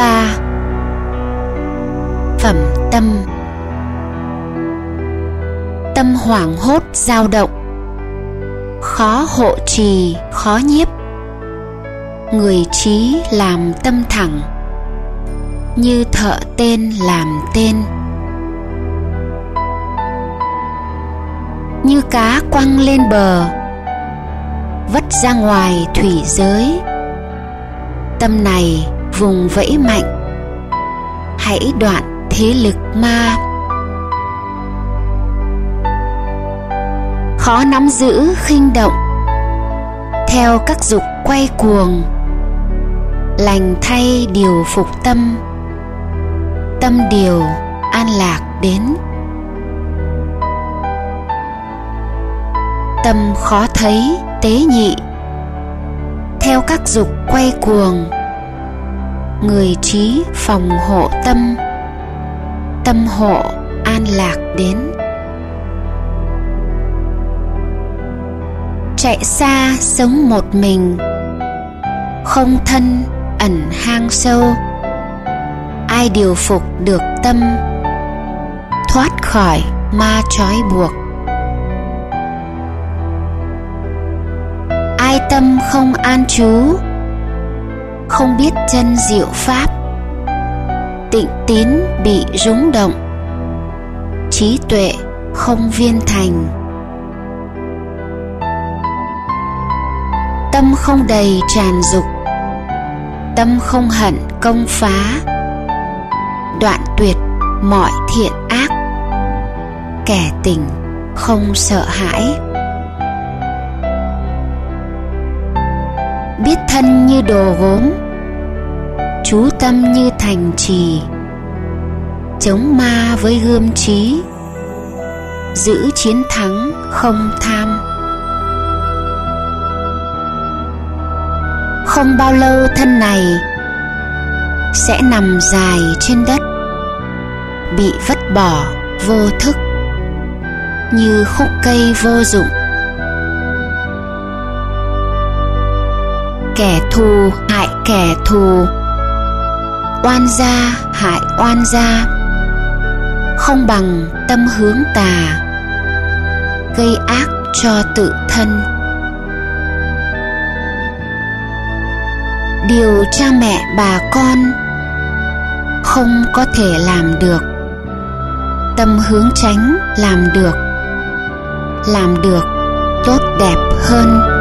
3 Phẩm tâm. Tâm hoảng hốt dao động. Khó hộ trì, khó nhiếp. Người trí làm tâm thẳng Như thợ tên làm tên. Như cá quăng lên bờ Vất ra ngoài thủy giới. Tâm này vùng vẫy mạnh. Hãy đoạn thế lực ma. Khó nắm giữ khinh động. Theo các dục quay cuồng. Lành thay điều phục tâm. Tâm điều an lạc đến. Tâm khó thấy, tế nhị. Theo các dục quay cuồng người trí phòng hộ tâm. Tâm hộ an lạc đến. Chạy xa sống một mình. Không thân, ẩn hang sâu. Ai điều phục được tâm. Thoát khỏi ma trói buộc. Ai tâm không an trú không biết chân diệu pháp. Tịnh tín bị rúng động. Trí tuệ không viên thành. Tâm không đầy tràn dục. Tâm không hận công phá. Đoạn tuyệt mọi thiện ác. Kẻ tình không sợ hãi. Biết thân như đồ gốm chú tâm như thành trì, chống ma với gươm trí, giữ chiến thắng không tham. Không bao lâu thân này sẽ nằm dài trên đất, bị vứt bỏ vô thức như khúc cây vô dụng. Kẻ thù hại kẻ thù oan gia, hại oan gia. Không bằng tâm hướng tà, gây ác cho tự thân. Điều cha mẹ, bà con không có thể làm được. Tâm hướng tránh, làm được. Làm được tốt đẹp hơn.